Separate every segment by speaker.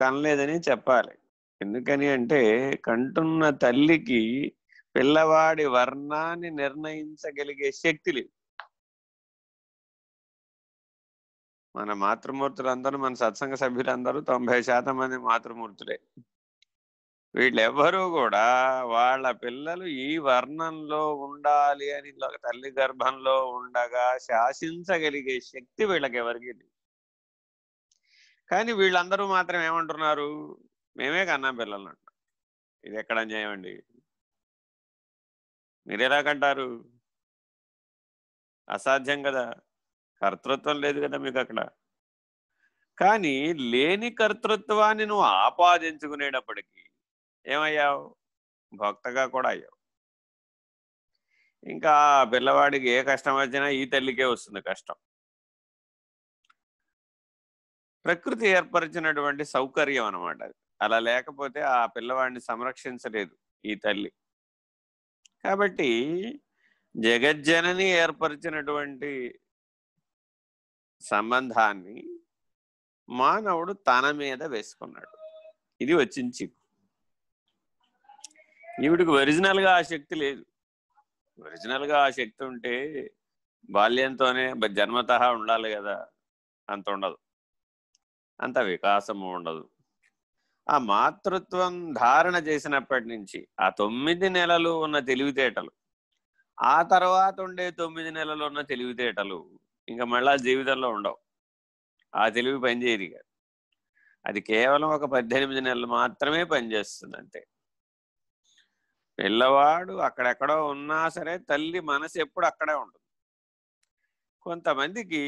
Speaker 1: కనలేదని చెప్పాలి. ఎందుకని అంటే కంటున్న తల్లికి పిల్లవాడి వర్ణాన్ని నిర్ణయించగలిగే శక్తి లేదు. మన మాతృమూర్తులందరూ మన సత్సంగ సభ్యులందరూ తొంభై శాతం మంది మాతృమూర్తులే. వీళ్ళెవ్వరూ కూడా వాళ్ళ పిల్లలు ఈ వర్ణంలో ఉండాలి అని తల్లి గర్భంలో ఉండగా శాసించగలిగే శక్తి వీళ్ళకి ఎవరికి లేదు. కానీ వీళ్ళందరూ మాత్రం ఏమంటున్నారు? మేమే కన్నా పిల్లలు అంట. ఇది ఎక్కడ అన్యాయం అండి? మీరు ఎలా కంటారు? అసాధ్యం కదా. కర్తృత్వం లేదు కదా మీకు అక్కడ. కానీ లేని కర్తృత్వాన్ని నువ్వు ఆపాదించుకునేటప్పటికీ ఏమయ్యావు? భక్తగా కూడా అయ్యావు. ఇంకా పిల్లవాడికి ఏ కష్టం వచ్చినా ఈ తల్లికే వస్తుంది కష్టం. ప్రకృతి ఏర్పరిచినటువంటి సౌకర్యం అనమాట అలా లేకపోతే ఆ పిల్లవాడిని సంరక్షించలేదు ఈ తల్లి. కాబట్టి జగజ్జనని ఏర్పరిచినటువంటి సంబంధాన్ని మానవుడు తన మీద వేసుకున్నాడు. ఇది వచ్చింది చిక్కు. ఈవిడికి ఒరిజినల్గా ఆ శక్తి లేదు. ఒరిజినల్గా ఆ శక్తి ఉంటే బాల్యంతోనే జన్మత ఉండాలి కదా. అంత ఉండదు. అంత వికాసము ఉండదు. ఆ మాతృత్వం ధారణ చేసినప్పటి నుంచి ఆ తొమ్మిది నెలలు ఉన్న తెలివితేటలు ఆ తర్వాత ఉండే తొమ్మిది నెలలు ఉన్న తెలివితేటలు ఇంకా మళ్ళా జీవితంలో ఉండవు. ఆ తెలివి పనిచేయదు కాదు అది కేవలం ఒక పద్దెనిమిది నెలలు మాత్రమే పనిచేస్తుంది అంతే. పిల్లవాడు అక్కడెక్కడో ఉన్నా సరే తల్లి మనసు ఎప్పుడు అక్కడే ఉంటుంది. కొంతమందికి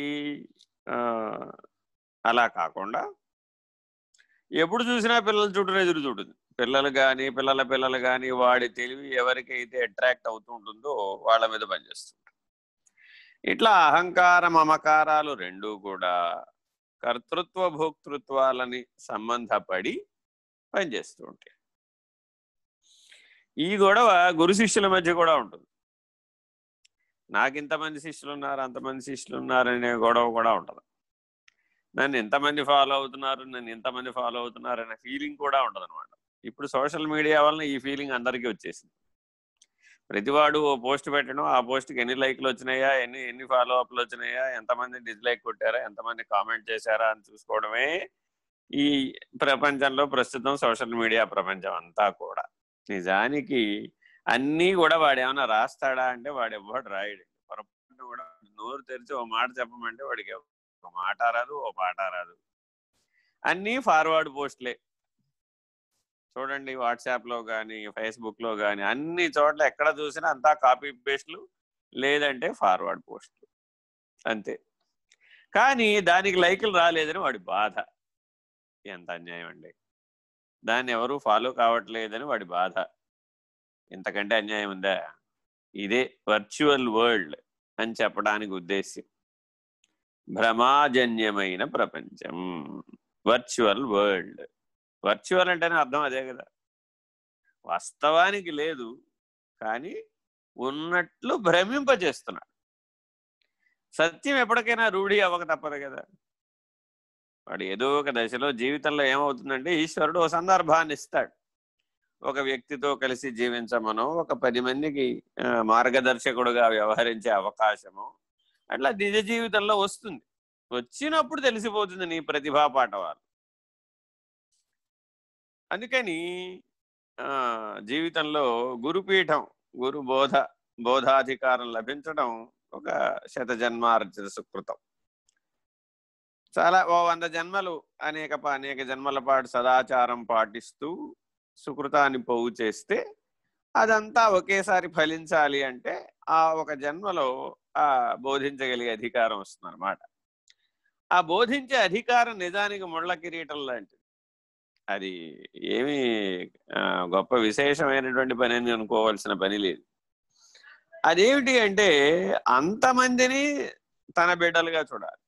Speaker 1: అలా కాకుండా ఎప్పుడు చూసినా పిల్లల చుట్టూ ఎదురు చూడుతుంది పిల్లలు కానీ పిల్లల పిల్లలు కానీ వాడి తెలివి ఎవరికైతే అట్రాక్ట్ అవుతూ ఉంటుందో వాళ్ళ మీద పనిచేస్తుంటారు. ఇట్లా అహంకార మమకారాలు రెండూ కూడా కర్తృత్వ భోక్తృత్వాలని సంబంధపడి పనిచేస్తూ ఉంటాయి. ఈ గొడవ గురు శిష్యుల మధ్య కూడా ఉంటుంది. నాకు ఇంతమంది శిష్యులు ఉన్నారు అంతమంది శిష్యులు ఉన్నారనే గొడవ కూడా ఉంటుంది నన్ను ఎంతమంది ఫాలో అవుతున్నారు నన్ను ఎంతమంది ఫాలో అవుతున్నారు అనే ఫీలింగ్ కూడా ఉండదు అనమాట ఇప్పుడు సోషల్ మీడియా వలన ఈ ఫీలింగ్ అందరికీ వచ్చేసింది. ప్రతివాడు ఓ పోస్ట్ పెట్టడం ఆ పోస్ట్కి ఎన్ని లైక్లు వచ్చినాయా ఎన్ని ఎన్ని ఫాలో అప్లు వచ్చినాయా ఎంతమంది డిస్లైక్ కొట్టారా ఎంతమంది కామెంట్ చేశారా అని చూసుకోవడమే ఈ ప్రపంచంలో ప్రస్తుతం సోషల్ మీడియా ప్రపంచం అంతా కూడా. నిజానికి అన్నీ కూడా వాడు ఏమైనా రాస్తాడా అంటే వాడు ఎవ్వడు రాయడు. పొరపాటు కూడా నోరు తెరిచి ఓ మాట చెప్పమంటే వాడికి ఒక మాట రాదు ఓ పాట రాదు. అన్నీ ఫార్వర్డ్ పోస్ట్లే చూడండి వాట్సాప్లో కానీ ఫేస్బుక్లో కానీ అన్ని చోట్ల ఎక్కడ చూసినా అంతా కాపీ పేస్ట్లు లేదంటే ఫార్వర్డ్ పోస్ట్లు అంతే. కానీ దానికి లైకులు రాలేదని వాడి బాధ. ఎంత అన్యాయం అండి. దాన్ని ఎవరు ఫాలో కావట్లేదని వాడి బాధ. ఇంతకంటే అన్యాయం ఉందా? ఇదే వర్చువల్ వరల్డ్ అని చెప్పడానికి ఉద్దేశ్యం. భ్రమాజన్యమైన ప్రపంచం. Virtual world. వర్చువల్ అంటేనే అర్థం అదే కదా. వాస్తవానికి లేదు కానీ ఉన్నట్లు భ్రమింపజేస్తున్నాడు. సత్యం ఎప్పటికైనా రూఢి అవ్వక తప్పదు కదా. వాడు ఏదో ఒక దశలో జీవితంలో ఏమవుతుందంటే ఈశ్వరుడు ఓ సందర్భాన్ని ఇస్తాడు. ఒక వ్యక్తితో కలిసి జీవించమనో ఒక పది మందికి మార్గదర్శకుడుగా వ్యవహరించే అవకాశము అట్లా నిజ జీవితంలో వస్తుంది. వచ్చినప్పుడు తెలిసిపోతుంది నీ ప్రతిభా పాఠవాలు అందుకని జీవితంలో గురుపీఠం గురు బోధ బోధాధికారం లభించడం ఒక శత జన్మార్జన సుకృతం. చాలా ఓ వంద జన్మలు అనేక అనేక జన్మల పాటు సదాచారం పాటిస్తూ సుకృతాన్ని పోగు చేస్తే అదంతా ఒకేసారి ఫలించాలి అంటే ఆ ఒక జన్మలో బోధించగలిగే అధికారం వస్తుంది అనమాట ఆ బోధించే అధికారం నిజానికి ముళ్ళ కిరీటం లాంటిది. అది ఏమి గొప్ప విశేషమైనటువంటి పని అని అనుకోవాల్సిన పని లేదు. అదేమిటి అంటే అంతమందిని తన బిడ్డలుగా చూడాలి.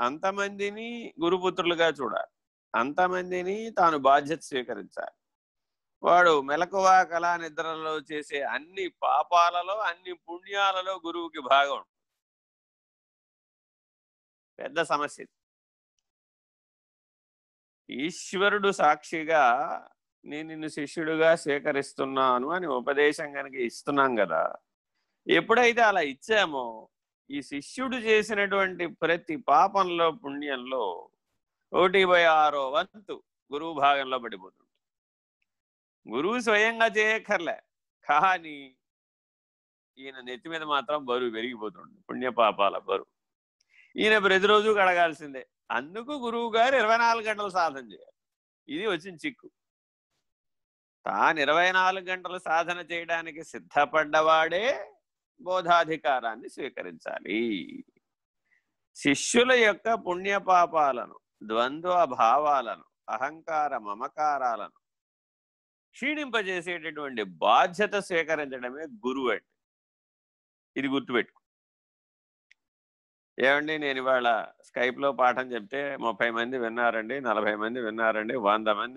Speaker 1: అంతమందిని గురుపుత్రులుగా చూడాలి. అంతమందిని తాను బాధ్యత స్వీకరించాలి. వాడు మెలకువ కళా నిద్రలో చేసే అన్ని పాపాలలో అన్ని పుణ్యాలలో గురువుకి భాగం. పెద్ద సమస్య ఈశ్వరుడు సాక్షిగా నేను నిన్ను శిష్యుడుగా స్వీకరిస్తున్నాను అని ఉపదేశం కనుక ఇస్తున్నాం కదా! ఎప్పుడైతే అలా ఇచ్చామో ఈ శిష్యుడు చేసినటువంటి ప్రతి పాపంలో పుణ్యంలో ఒకటి బై ఆరో వంతు గురువు భాగంలో పడిపోతుంది. గురువు స్వయంగా చేయక్కర్లే. కానీ ఈయన నెత్తి మీద మాత్రం బరువు పెరిగిపోతుంది పుణ్యపాపాల బరువు. ఈయన ప్రతిరోజు కడగాల్సిందే. అందుకు గురువు గారు ఇరవై నాలుగు గంటలు సాధన చేయాలి. ఇది వచ్చిన చిక్కు. తాను ఇరవై నాలుగు గంటలు సాధన చేయడానికి సిద్ధపడ్డవాడే బోధాధికారాన్ని స్వీకరించాలి. శిష్యుల యొక్క పుణ్యపాపాలను ద్వంద్వ భావాలను అహంకార మమకారాలను క్షీణింపజేసేటటువంటి బాధ్యత స్వీకరించడమే గురువు అంటే. ఇది గుర్తుపెట్టుకో. ఏమండి నేను ఇవాళ స్కైప్లో పాఠం చెప్తే ముప్పై మంది విన్నారండి నలభై మంది విన్నారండి వంద మంది